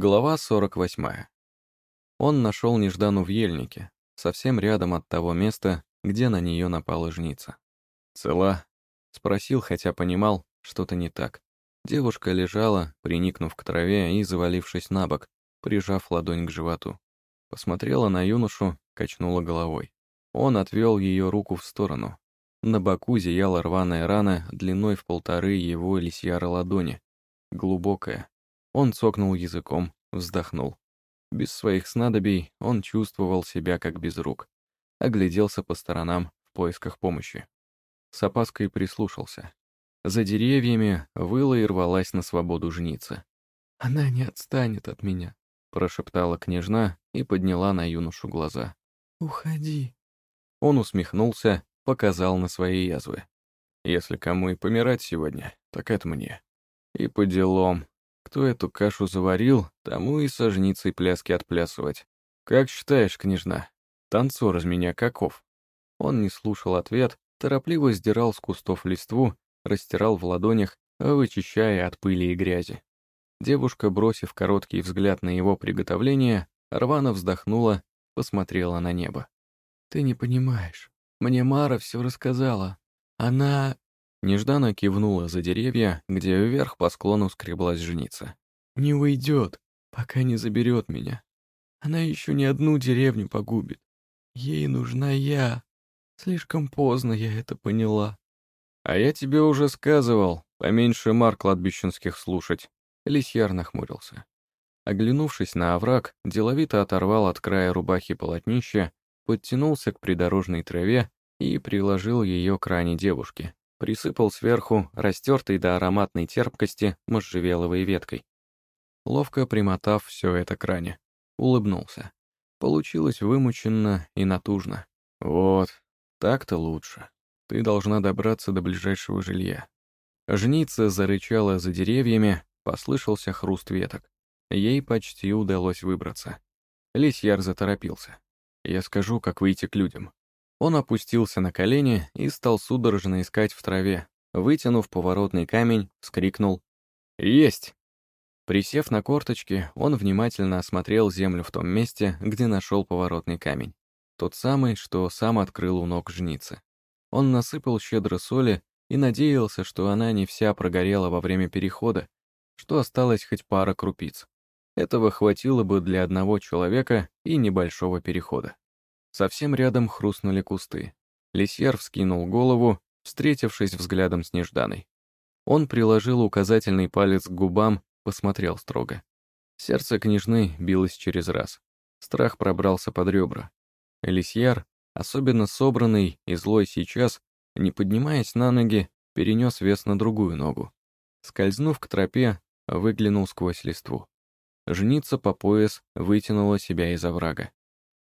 Глава 48. Он нашел Неждану в ельнике, совсем рядом от того места, где на нее напала жница. «Цела?» — спросил, хотя понимал, что-то не так. Девушка лежала, приникнув к траве и завалившись на бок, прижав ладонь к животу. Посмотрела на юношу, качнула головой. Он отвел ее руку в сторону. На боку зияла рваная рана длиной в полторы его лисьяра ладони. Глубокая, он цокнул языком, вздохнул. Без своих снадобий он чувствовал себя как без рук. Огляделся по сторонам в поисках помощи. С опаской прислушался. За деревьями выла и рвалась на свободу жница. «Она не отстанет от меня», — прошептала княжна и подняла на юношу глаза. «Уходи». Он усмехнулся, показал на свои язвы. «Если кому и помирать сегодня, так это мне. И по делам, кто эту кашу заварил, тому и со жницей пляски отплясывать. Как считаешь, княжна, танцор из меня каков? Он не слушал ответ, торопливо сдирал с кустов листву, растирал в ладонях, вычищая от пыли и грязи. Девушка, бросив короткий взгляд на его приготовление, рвано вздохнула, посмотрела на небо. «Ты не понимаешь. Мне Мара все рассказала. Она...» Нежданно кивнула за деревья, где вверх по склону скреблась женица. «Не уйдет, пока не заберет меня. Она еще не одну деревню погубит. Ей нужна я. Слишком поздно я это поняла». «А я тебе уже сказывал, поменьше мар кладбищенских слушать», — Лисьяр нахмурился. Оглянувшись на овраг, деловито оторвал от края рубахи полотнище, подтянулся к придорожной траве и приложил ее к ране девушки, присыпал сверху растертой до ароматной терпкости можжевеловой веткой. Ловко примотав все это к ране, улыбнулся. Получилось вымученно и натужно. Вот, так-то лучше. Ты должна добраться до ближайшего жилья. Жница зарычала за деревьями, послышался хруст веток. Ей почти удалось выбраться. Лисьяр заторопился. Я скажу, как выйти к людям. Он опустился на колени и стал судорожно искать в траве. Вытянув поворотный камень, вскрикнул «Есть!». Присев на корточки, он внимательно осмотрел землю в том месте, где нашел поворотный камень. Тот самый, что сам открыл у ног жницы. Он насыпал щедро соли и надеялся, что она не вся прогорела во время перехода, что осталось хоть пара крупиц. Этого хватило бы для одного человека и небольшого перехода. Совсем рядом хрустнули кусты. Лисьяр вскинул голову, встретившись взглядом с Нежданой. Он приложил указательный палец к губам, посмотрел строго. Сердце княжны билось через раз. Страх пробрался под ребра. Лисьяр, особенно собранный и злой сейчас, не поднимаясь на ноги, перенес вес на другую ногу. Скользнув к тропе, выглянул сквозь листву. Жница по пояс вытянула себя из оврага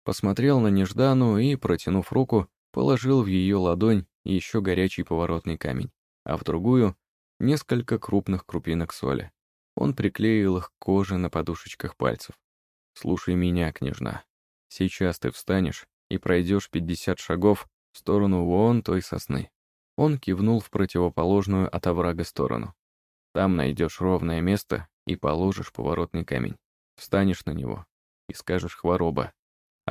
посмотрел на Неждану и, протянув руку, положил в ее ладонь еще горячий поворотный камень, а в другую — несколько крупных крупинок соли. Он приклеил их к коже на подушечках пальцев. «Слушай меня, княжна. Сейчас ты встанешь и пройдешь пятьдесят шагов в сторону вон той сосны». Он кивнул в противоположную от оврага сторону. «Там найдешь ровное место и положишь поворотный камень. Встанешь на него и скажешь «хвороба»,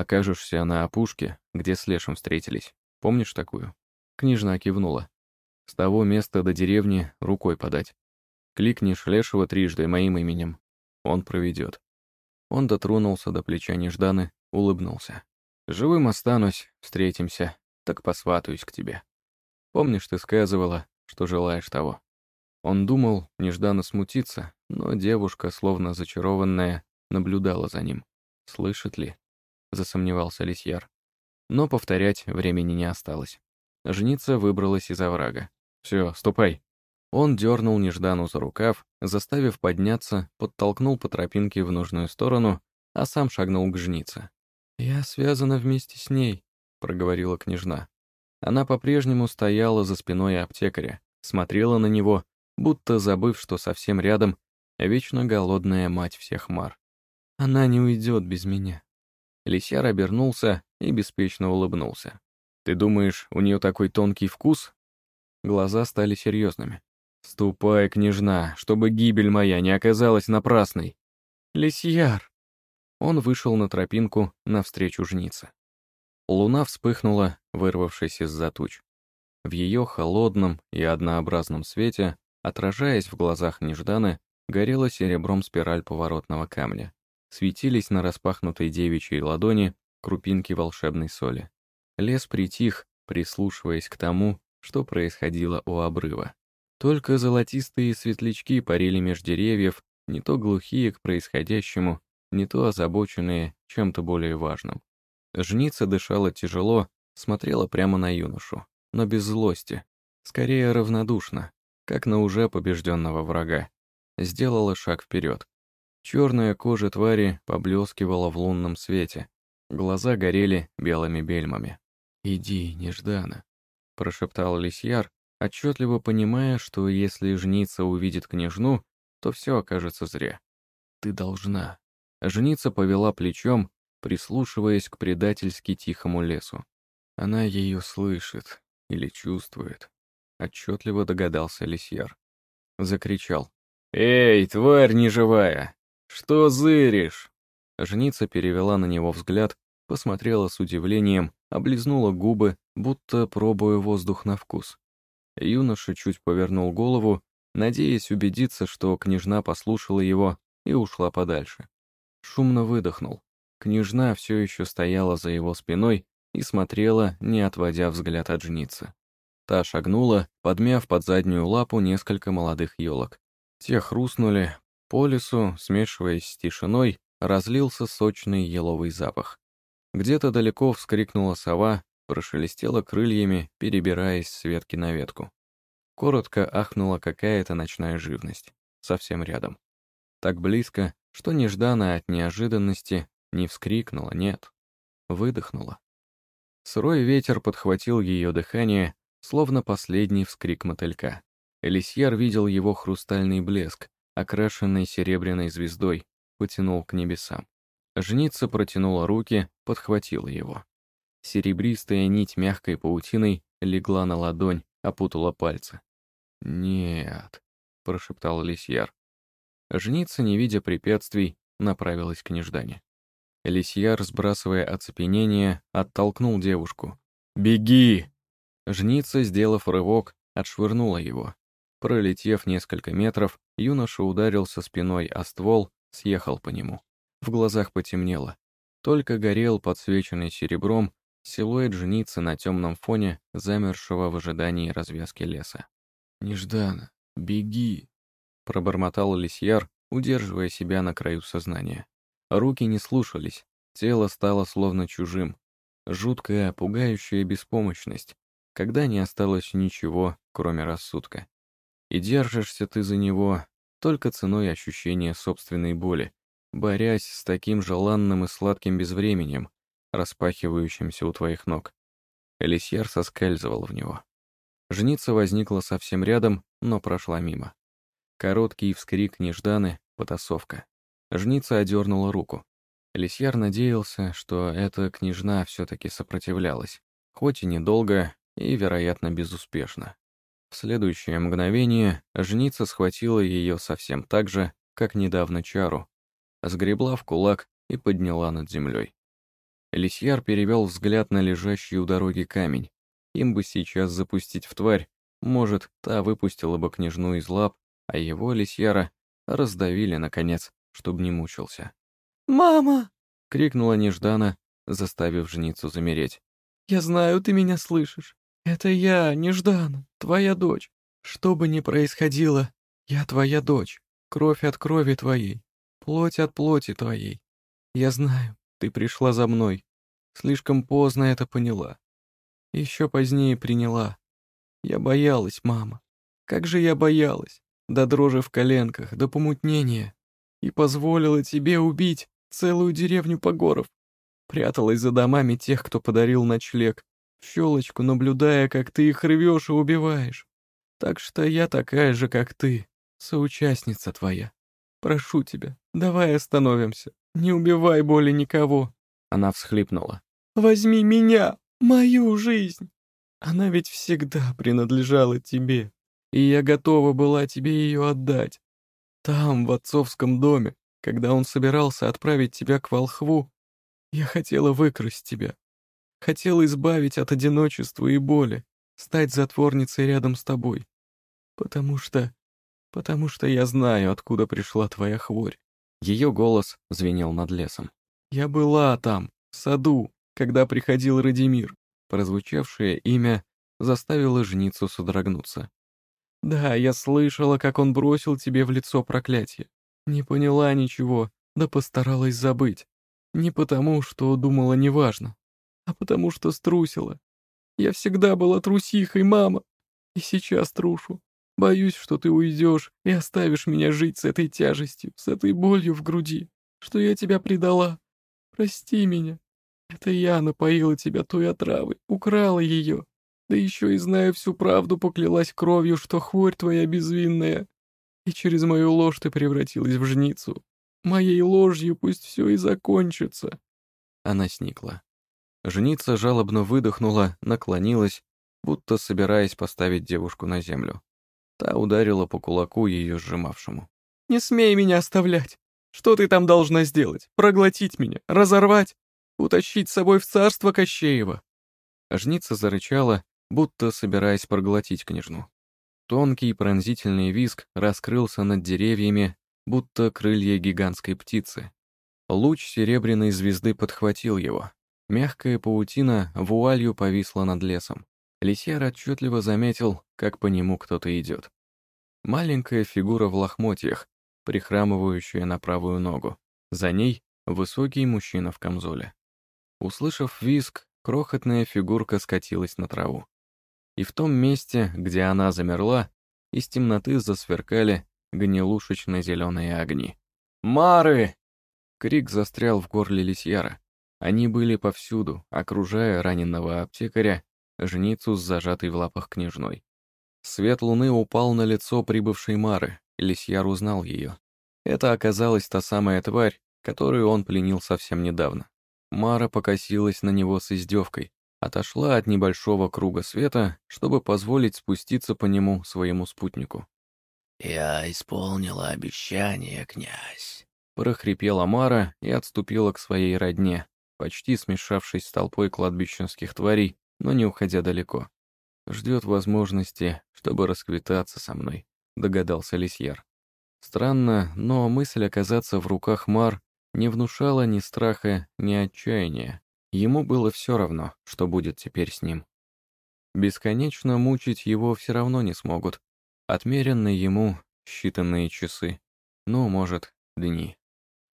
Окажешься на опушке, где с Лешем встретились. Помнишь такую?» Княжна кивнула. «С того места до деревни рукой подать. Кликнешь Лешего трижды моим именем. Он проведет». Он дотронулся до плеча Нежданы, улыбнулся. «Живым останусь, встретимся, так посватаюсь к тебе. Помнишь, ты сказывала, что желаешь того?» Он думал, Неждана смутиться, но девушка, словно зачарованная, наблюдала за ним. Слышит ли? — засомневался Лисьяр. Но повторять времени не осталось. Женица выбралась из оврага. «Все, ступай». Он дернул Неждану за рукав, заставив подняться, подтолкнул по тропинке в нужную сторону, а сам шагнул к жнице. «Я связана вместе с ней», — проговорила княжна. Она по-прежнему стояла за спиной аптекаря, смотрела на него, будто забыв, что совсем рядом вечно голодная мать всех мар. «Она не уйдет без меня». Лисяр обернулся и беспечно улыбнулся. «Ты думаешь, у нее такой тонкий вкус?» Глаза стали серьезными. «Ступай, княжна, чтобы гибель моя не оказалась напрасной!» Лисьяр!» Он вышел на тропинку навстречу жнице. Луна вспыхнула, вырвавшись из-за туч. В ее холодном и однообразном свете, отражаясь в глазах Нежданы, горела серебром спираль поворотного камня. Светились на распахнутой девичьей ладони крупинки волшебной соли. Лес притих, прислушиваясь к тому, что происходило у обрыва. Только золотистые светлячки парили меж деревьев, не то глухие к происходящему, не то озабоченные чем-то более важным. Жница дышала тяжело, смотрела прямо на юношу, но без злости, скорее равнодушно, как на уже побежденного врага. Сделала шаг вперед. Черная кожа твари поблескивала в лунном свете, глаза горели белыми бельмами. «Иди, неждано», — прошептал лисьяр, отчетливо понимая, что если жница увидит княжну, то все окажется зря. «Ты должна». Жница повела плечом, прислушиваясь к предательски тихому лесу. Она ее слышит или чувствует. Отчетливо догадался лисьяр. Закричал. «Эй, тварь неживая! Что зыришь?» Жница перевела на него взгляд, посмотрела с удивлением, облизнула губы, будто пробуя воздух на вкус. Юноша чуть повернул голову, надеясь убедиться, что княжна послушала его и ушла подальше. Шумно выдохнул. Княжна все еще стояла за его спиной и смотрела, не отводя взгляд от жницы. Та шагнула, подмяв под заднюю лапу несколько молодых елок. Те хрустнули, по лесу, смешиваясь с тишиной, разлился сочный еловый запах. Где-то далеко вскрикнула сова, прошелестела крыльями, перебираясь с ветки на ветку. Коротко ахнула какая-то ночная живность, совсем рядом. Так близко, что нежданно от неожиданности не вскрикнула, нет, выдохнула. Сырой ветер подхватил ее дыхание, словно последний вскрик мотылька. Элисьяр видел его хрустальный блеск, окрашенный серебряной звездой, потянул к небесам. Жница протянула руки, подхватила его. Серебристая нить мягкой паутиной легла на ладонь, опутала пальцы. «Нет», — прошептал Лисьяр. Жница, не видя препятствий, направилась к неждане. Лисьяр, сбрасывая оцепенение, оттолкнул девушку. «Беги!» Жница, сделав рывок, отшвырнула его. Пролетев несколько метров, юноша ударился спиной о ствол, съехал по нему. В глазах потемнело. Только горел, подсвеченный серебром, Силуэт женицы на темном фоне, замершего в ожидании развязки леса. «Неждано, беги!» — пробормотал лисьяр, удерживая себя на краю сознания. Руки не слушались, тело стало словно чужим. Жуткая, пугающая беспомощность, когда не осталось ничего, кроме рассудка. И держишься ты за него только ценой ощущения собственной боли, борясь с таким желанным и сладким безвременем, распахивающимся у твоих ног. Элисьер соскальзывал в него. Жница возникла совсем рядом, но прошла мимо. Короткий вскрик нежданы, потасовка. Жница одернула руку. Элисьяр надеялся, что эта княжна все-таки сопротивлялась, хоть и недолго, и, вероятно, безуспешно. В следующее мгновение жница схватила ее совсем так же, как недавно чару, сгребла в кулак и подняла над землей. Лисьяр перевел взгляд на лежащий у дороги камень. Им бы сейчас запустить в тварь, может, та выпустила бы княжну из лап, а его, лисьяра, раздавили, наконец, чтобы не мучился. «Мама!» — крикнула Неждана, заставив жницу замереть. «Я знаю, ты меня слышишь. Это я, Неждана, твоя дочь. Что бы ни происходило, я твоя дочь, кровь от крови твоей, плоть от плоти твоей. Я знаю, ты пришла за мной. Слишком поздно это поняла. Еще позднее приняла. Я боялась, мама. Как же я боялась. До дрожи в коленках, до помутнения. И позволила тебе убить целую деревню Погоров. Пряталась за домами тех, кто подарил ночлег. Щелочку, наблюдая, как ты их рвешь и убиваешь. Так что я такая же, как ты, соучастница твоя. Прошу тебя, давай остановимся. Не убивай более никого. Она всхлипнула. Возьми меня, мою жизнь. Она ведь всегда принадлежала тебе, и я готова была тебе ее отдать. Там, в отцовском доме, когда он собирался отправить тебя к волхву, я хотела выкрасть тебя. Хотела избавить от одиночества и боли, стать затворницей рядом с тобой. Потому что... потому что я знаю, откуда пришла твоя хворь. Ее голос звенел над лесом. Я была там, в саду, когда приходил Радимир. Прозвучавшее имя заставило жницу содрогнуться. Да, я слышала, как он бросил тебе в лицо проклятие. Не поняла ничего, да постаралась забыть. Не потому, что думала неважно, а потому что струсила. Я всегда была трусихой, мама, и сейчас трушу. Боюсь, что ты уйдешь и оставишь меня жить с этой тяжестью, с этой болью в груди, что я тебя предала. Прости меня. Это я напоила тебя той отравой, украла ее. Да еще и зная всю правду, поклялась кровью, что хворь твоя безвинная. И через мою ложь ты превратилась в жницу. Моей ложью пусть все и закончится. Она сникла. Жница жалобно выдохнула, наклонилась, будто собираясь поставить девушку на землю. Та ударила по кулаку ее сжимавшему. «Не смей меня оставлять! Что ты там должна сделать? Проглотить меня? Разорвать? Утащить с собой в царство Кощеева?» Жница зарычала, будто собираясь проглотить княжну. Тонкий пронзительный виск раскрылся над деревьями, будто крылья гигантской птицы. Луч серебряной звезды подхватил его. Мягкая паутина вуалью повисла над лесом. Лисьяр отчетливо заметил, как по нему кто-то идет. Маленькая фигура в лохмотьях, прихрамывающая на правую ногу. За ней высокий мужчина в камзоле. Услышав визг, крохотная фигурка скатилась на траву. И в том месте, где она замерла, из темноты засверкали гнилушечно-зеленые огни. «Мары!» Крик застрял в горле лисьяра. Они были повсюду, окружая раненого аптекаря жницу с зажатой в лапах княжной. Свет луны упал на лицо прибывшей Мары, Лисьяр узнал ее. Это оказалась та самая тварь, которую он пленил совсем недавно. Мара покосилась на него с издевкой, отошла от небольшого круга света, чтобы позволить спуститься по нему своему спутнику. «Я исполнила обещание, князь», — прохрипела Мара и отступила к своей родне, почти смешавшись с толпой кладбищенских тварей, но не уходя далеко. Ждет возможности, чтобы расквитаться со мной, догадался Лисьяр. Странно, но мысль оказаться в руках Мар не внушала ни страха, ни отчаяния. Ему было все равно, что будет теперь с ним. Бесконечно мучить его все равно не смогут. Отмерены ему считанные часы, ну, может, дни.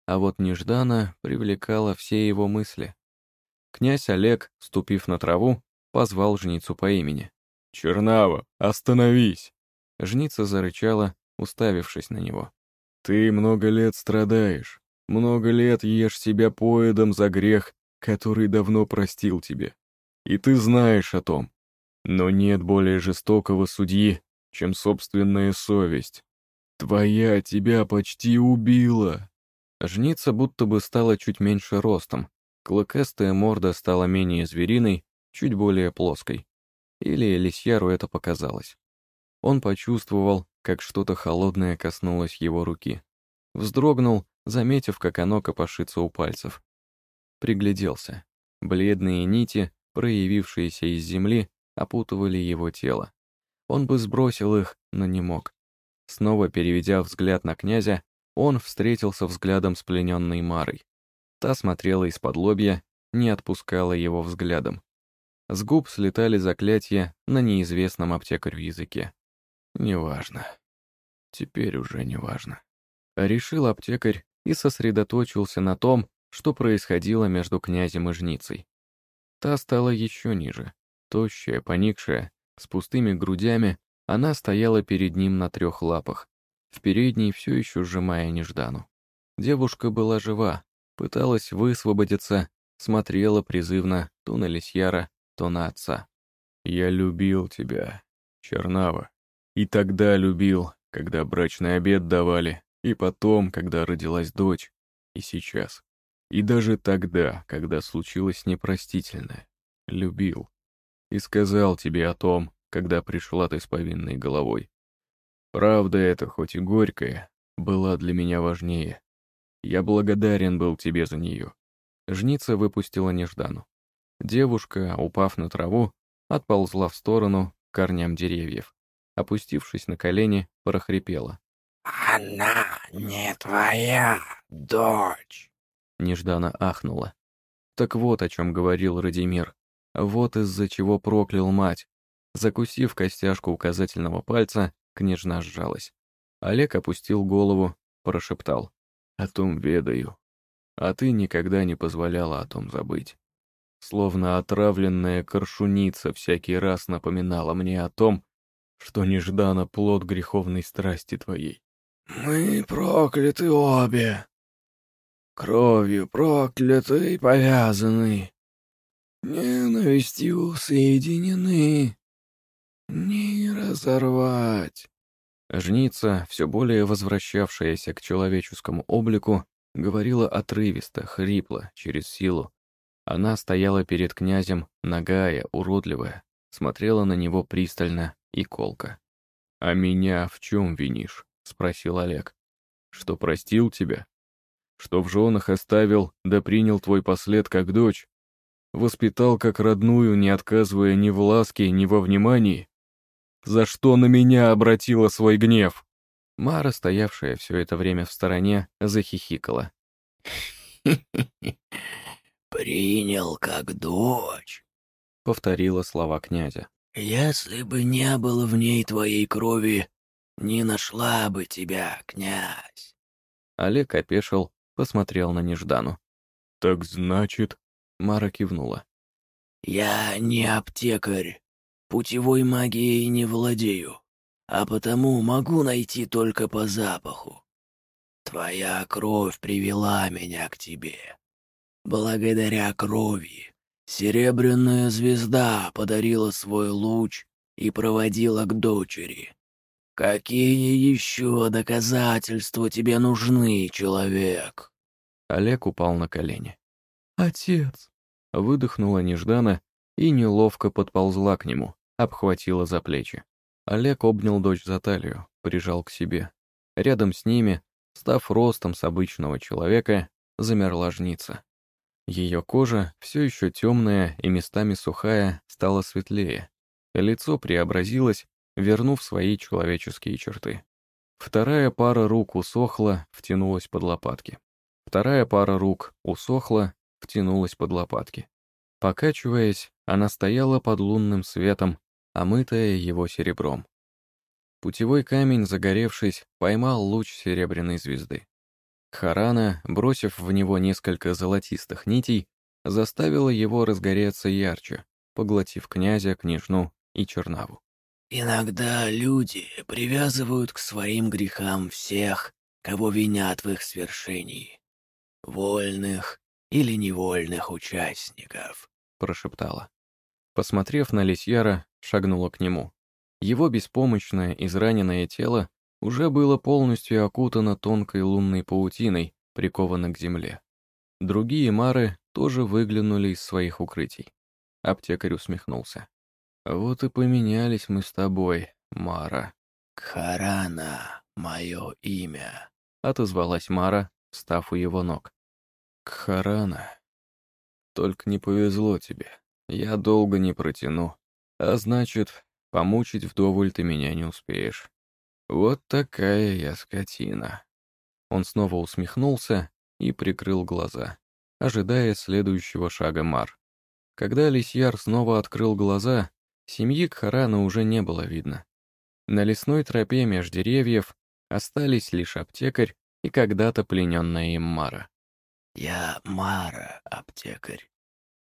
А вот нежданно привлекала все его мысли. Князь Олег, ступив на траву, позвал жницу по имени. «Чернава, остановись!» Жница зарычала, уставившись на него. «Ты много лет страдаешь, много лет ешь себя поедом за грех, который давно простил тебе. И ты знаешь о том. Но нет более жестокого судьи, чем собственная совесть. Твоя тебя почти убила!» Жница будто бы стала чуть меньше ростом, клыкастая морда стала менее звериной, чуть более плоской. Или Лисьяру это показалось. Он почувствовал, как что-то холодное коснулось его руки. Вздрогнул, заметив, как оно копошится у пальцев. Пригляделся. Бледные нити, проявившиеся из земли, опутывали его тело. Он бы сбросил их, но не мог. Снова переведя взгляд на князя, он встретился взглядом с плененной Марой. Та смотрела из-под лобья, не отпускала его взглядом. С губ слетали заклятия на неизвестном аптекарю языке. Неважно. Теперь уже неважно. Решил аптекарь и сосредоточился на том, что происходило между князем и жницей. Та стала еще ниже. Тощая, поникшая, с пустыми грудями, она стояла перед ним на трех лапах, в передней все еще сжимая неждану. Девушка была жива, пыталась высвободиться, смотрела призывно то на Лисьяра, то на отца. «Я любил тебя, Чернава. И тогда любил, когда брачный обед давали, и потом, когда родилась дочь, и сейчас. И даже тогда, когда случилось непростительное. Любил. И сказал тебе о том, когда пришла ты с повинной головой. Правда эта, хоть и горькая, была для меня важнее. Я благодарен был тебе за нее». Жница выпустила неждану. Девушка, упав на траву, отползла в сторону к корням деревьев. Опустившись на колени, прохрипела. «Она не твоя дочь!» Неждана ахнула. Так вот о чем говорил Радимир. Вот из-за чего проклял мать. Закусив костяшку указательного пальца, княжна сжалась. Олег опустил голову, прошептал. «О том ведаю. А ты никогда не позволяла о том забыть. Словно отравленная коршуница всякий раз напоминала мне о том, что нежданно плод греховной страсти твоей. «Мы прокляты обе. Кровью прокляты и повязаны. Ненавистью соединены. Не разорвать». Жница, все более возвращавшаяся к человеческому облику, говорила отрывисто, хрипло, через силу. Она стояла перед князем, нагая, уродливая, смотрела на него пристально и колко. «А меня в чем винишь?» — спросил Олег. «Что простил тебя? Что в женах оставил, да принял твой послед как дочь? Воспитал как родную, не отказывая ни в ласке, ни во внимании? За что на меня обратила свой гнев?» Мара, стоявшая все это время в стороне, захихикала. «Принял как дочь», — повторила слова князя. «Если бы не было в ней твоей крови, не нашла бы тебя, князь». Олег опешил, посмотрел на Неждану. «Так значит...» — Мара кивнула. «Я не аптекарь, путевой магией не владею, а потому могу найти только по запаху. Твоя кровь привела меня к тебе. Благодаря крови серебряная звезда подарила свой луч и проводила к дочери. Какие еще доказательства тебе нужны, человек? Олег упал на колени. «Отец!» Выдохнула нежданно и неловко подползла к нему, обхватила за плечи. Олег обнял дочь за талию, прижал к себе. Рядом с ними, став ростом с обычного человека, замерла жница. Ее кожа, все еще темная и местами сухая, стала светлее. Лицо преобразилось, вернув свои человеческие черты. Вторая пара рук усохла, втянулась под лопатки. Вторая пара рук усохла, втянулась под лопатки. Покачиваясь, она стояла под лунным светом, омытая его серебром. Путевой камень, загоревшись, поймал луч серебряной звезды. Харана, бросив в него несколько золотистых нитей, заставила его разгореться ярче, поглотив князя, княжну и чернаву. Иногда люди привязывают к своим грехам всех, кого винят в их свершении. Вольных или невольных участников, прошептала. Посмотрев на Лисьяра, шагнула к нему. Его беспомощное, израненное тело уже было полностью окутано тонкой лунной паутиной, приковано к земле. Другие мары тоже выглянули из своих укрытий. Аптекарь усмехнулся. «Вот и поменялись мы с тобой, Мара». «Кхарана — мое имя», — отозвалась Мара, став у его ног. «Кхарана, только не повезло тебе. Я долго не протяну. А значит, помучить вдоволь ты меня не успеешь. Вот такая я скотина». Он снова усмехнулся и прикрыл глаза, ожидая следующего шага Мар. Когда Лисьяр снова открыл глаза, семьи Кхарана уже не было видно. На лесной тропе меж деревьев остались лишь аптекарь и когда-то плененная им Мара. «Я Мара, аптекарь.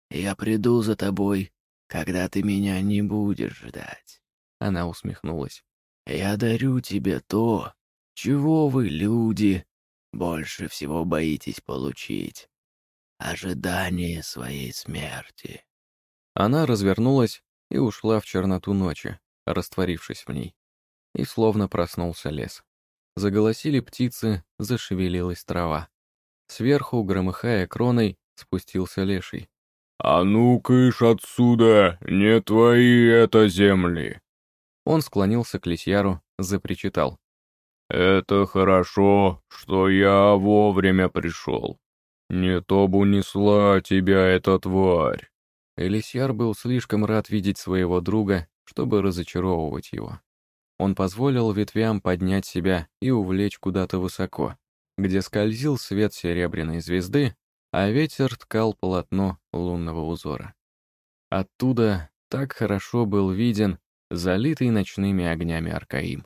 Я приду за тобой, когда ты меня не будешь ждать». Она усмехнулась. Я дарю тебе то, чего вы, люди, больше всего боитесь получить. Ожидание своей смерти. Она развернулась и ушла в черноту ночи, растворившись в ней. И словно проснулся лес. Заголосили птицы, зашевелилась трава. Сверху, громыхая кроной, спустился леший. «А ну, кыш отсюда! Не твои это земли!» Он склонился к лисьяру, запричитал. Это хорошо, что я вовремя пришел. Не то бы унесла тебя эта тварь. Элисьяр был слишком рад видеть своего друга, чтобы разочаровывать его. Он позволил ветвям поднять себя и увлечь куда-то высоко, где скользил свет серебряной звезды, а ветер ткал полотно лунного узора. Оттуда так хорошо был виден залитый ночными огнями Аркаим.